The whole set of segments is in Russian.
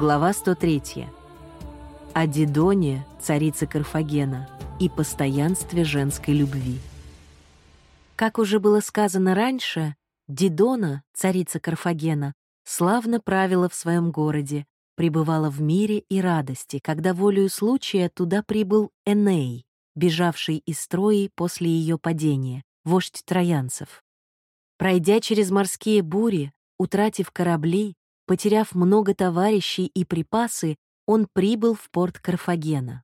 Глава 103. О Дидоне, царице Карфагена, и постоянстве женской любви. Как уже было сказано раньше, Дидона, царица Карфагена, славно правила в своем городе, пребывала в мире и радости, когда волею случая туда прибыл Эней, бежавший из строи после ее падения, вождь троянцев. Пройдя через морские бури, утратив корабли, Потеряв много товарищей и припасы, он прибыл в порт Карфагена.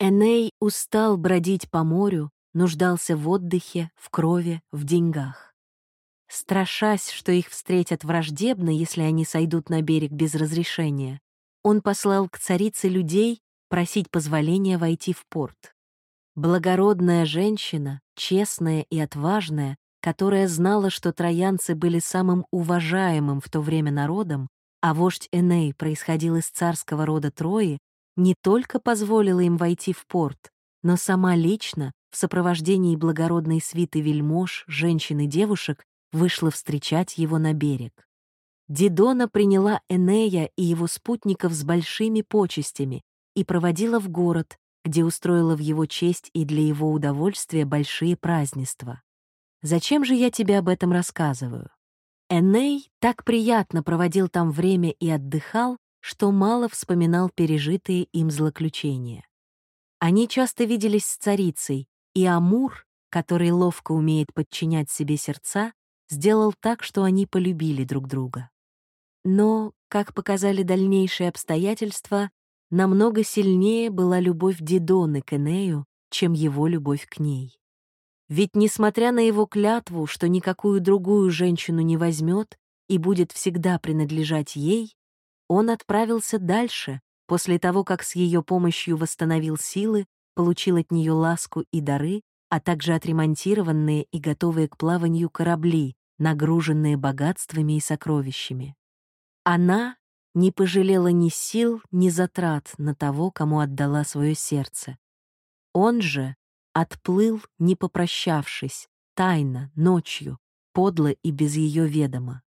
Эней устал бродить по морю, нуждался в отдыхе, в крови, в деньгах. Страшась, что их встретят враждебно, если они сойдут на берег без разрешения, он послал к царице людей просить позволения войти в порт. Благородная женщина, честная и отважная, которая знала, что троянцы были самым уважаемым в то время народом, а вождь Эней происходил из царского рода Трои, не только позволила им войти в порт, но сама лично, в сопровождении благородной свиты вельмож, женщин и девушек, вышла встречать его на берег. Дидона приняла Энея и его спутников с большими почестями и проводила в город, где устроила в его честь и для его удовольствия большие празднества. Зачем же я тебе об этом рассказываю? Эней так приятно проводил там время и отдыхал, что мало вспоминал пережитые им злоключения. Они часто виделись с царицей, и Амур, который ловко умеет подчинять себе сердца, сделал так, что они полюбили друг друга. Но, как показали дальнейшие обстоятельства, намного сильнее была любовь Дидоны к Энею, чем его любовь к ней. Ведь, несмотря на его клятву, что никакую другую женщину не возьмет и будет всегда принадлежать ей, он отправился дальше, после того, как с ее помощью восстановил силы, получил от нее ласку и дары, а также отремонтированные и готовые к плаванию корабли, нагруженные богатствами и сокровищами. Она не пожалела ни сил, ни затрат на того, кому отдала свое сердце. Он же Отплыл, не попрощавшись, тайно, ночью, подло и без ее ведома.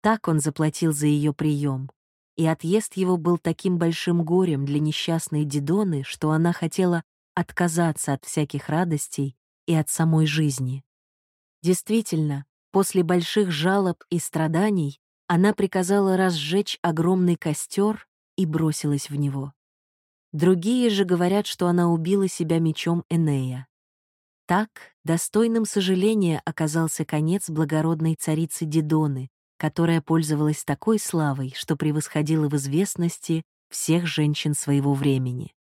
Так он заплатил за ее прием, и отъезд его был таким большим горем для несчастной Дидоны, что она хотела отказаться от всяких радостей и от самой жизни. Действительно, после больших жалоб и страданий она приказала разжечь огромный костер и бросилась в него. Другие же говорят, что она убила себя мечом Энея. Так, достойным сожаления оказался конец благородной царицы Дидоны, которая пользовалась такой славой, что превосходила в известности всех женщин своего времени.